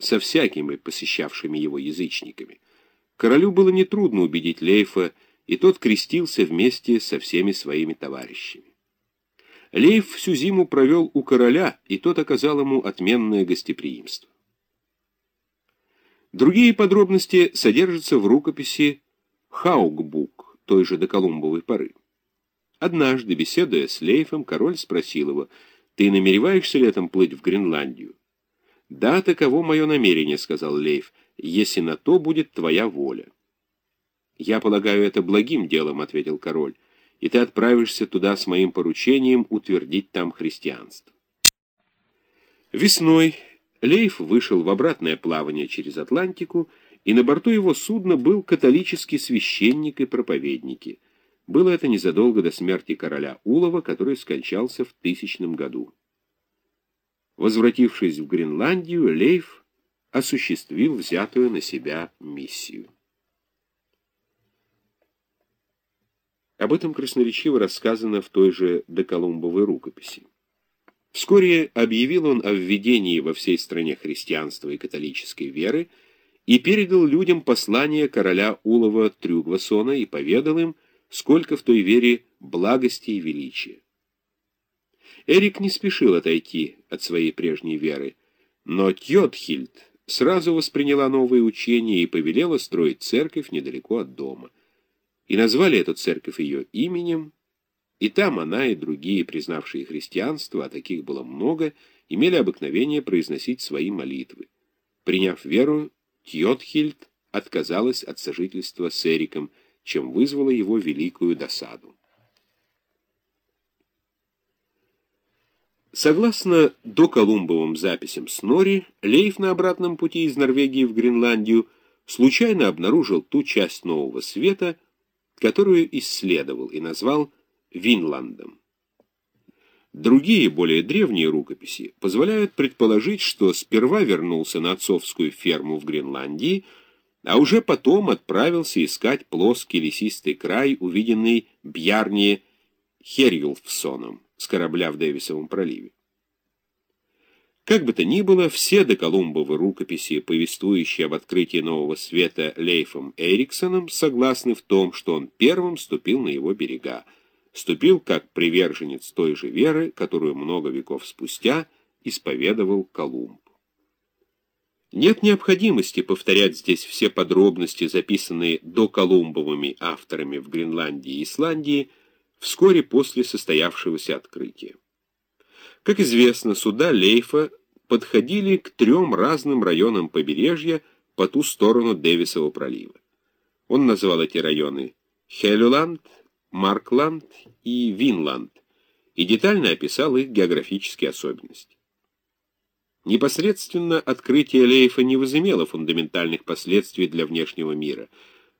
со всякими посещавшими его язычниками. Королю было нетрудно убедить Лейфа, и тот крестился вместе со всеми своими товарищами. Лейф всю зиму провел у короля, и тот оказал ему отменное гостеприимство. Другие подробности содержатся в рукописи «Хаугбук» той же доколумбовой поры. Однажды, беседуя с Лейфом, король спросил его, «Ты намереваешься летом плыть в Гренландию?» «Да, таково мое намерение», — сказал Лейф, «если на то будет твоя воля». «Я полагаю это благим делом», — ответил король, «и ты отправишься туда с моим поручением утвердить там христианство». Весной Лейф вышел в обратное плавание через Атлантику, и на борту его судна был католический священник и проповедники. Было это незадолго до смерти короля Улова, который скончался в тысячном году. Возвратившись в Гренландию, Лейф осуществил взятую на себя миссию. Об этом красноречиво рассказано в той же доколумбовой рукописи. Вскоре объявил он о введении во всей стране христианства и католической веры и передал людям послание короля Улова Трюгвасона и поведал им, сколько в той вере благости и величия. Эрик не спешил отойти от своей прежней веры, но Тьотхильд сразу восприняла новые учения и повелела строить церковь недалеко от дома. И назвали эту церковь ее именем, и там она и другие, признавшие христианство, а таких было много, имели обыкновение произносить свои молитвы. Приняв веру, Тьотхильд отказалась от сожительства с Эриком, чем вызвала его великую досаду. Согласно доколумбовым записям Снори, Лейф на обратном пути из Норвегии в Гренландию случайно обнаружил ту часть Нового Света, которую исследовал и назвал Винландом. Другие, более древние рукописи позволяют предположить, что сперва вернулся на отцовскую ферму в Гренландии, а уже потом отправился искать плоский лесистый край, увиденный Бьярни Херюлфсоном с корабля в Дэвисовом проливе. Как бы то ни было, все доколумбовы рукописи, повествующие об открытии нового света Лейфом Эриксоном, согласны в том, что он первым ступил на его берега, ступил как приверженец той же веры, которую много веков спустя исповедовал Колумб. Нет необходимости повторять здесь все подробности, записанные доколумбовыми авторами в Гренландии и Исландии вскоре после состоявшегося открытия. Как известно, суда Лейфа подходили к трем разным районам побережья по ту сторону Дэвисова пролива. Он назвал эти районы Хелюланд, Маркланд и Винланд и детально описал их географические особенности. Непосредственно открытие Лейфа не возымело фундаментальных последствий для внешнего мира,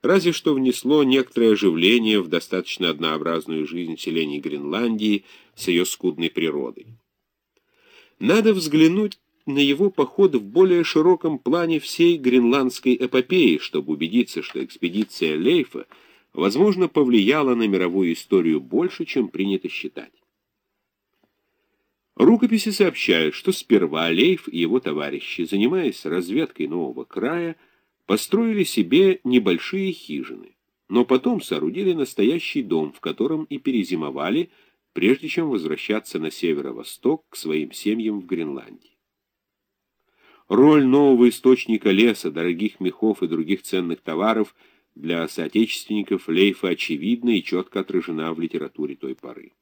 разве что внесло некоторое оживление в достаточно однообразную жизнь селений Гренландии с ее скудной природой. Надо взглянуть на его поход в более широком плане всей гренландской эпопеи, чтобы убедиться, что экспедиция Лейфа — возможно, повлияло на мировую историю больше, чем принято считать. Рукописи сообщают, что сперва Лейф и его товарищи, занимаясь разведкой нового края, построили себе небольшие хижины, но потом соорудили настоящий дом, в котором и перезимовали, прежде чем возвращаться на северо-восток к своим семьям в Гренландии. Роль нового источника леса, дорогих мехов и других ценных товаров – для соотечественников Лейфа очевидна и четко отражена в литературе той поры.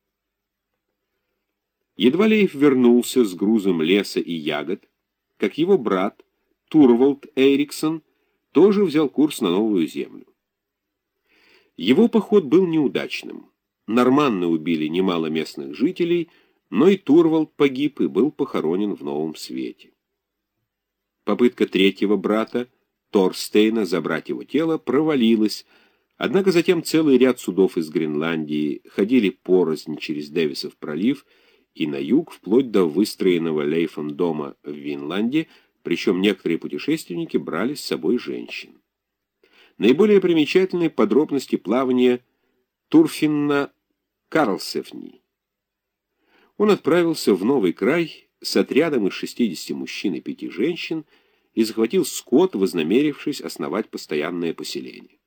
Едва Лейф вернулся с грузом леса и ягод, как его брат Турвалд Эриксон тоже взял курс на новую землю. Его поход был неудачным. Норманны убили немало местных жителей, но и Турвалд погиб и был похоронен в Новом Свете. Попытка третьего брата — Торстейна забрать его тело провалилась, однако затем целый ряд судов из Гренландии ходили порознь через Дэвисов пролив и на юг, вплоть до выстроенного Лейфом дома в Винланде, причем некоторые путешественники брали с собой женщин. Наиболее примечательные подробности плавания Турфинна Карлсефни. Он отправился в новый край с отрядом из 60 мужчин и 5 женщин, и захватил скот, вознамерившись основать постоянное поселение.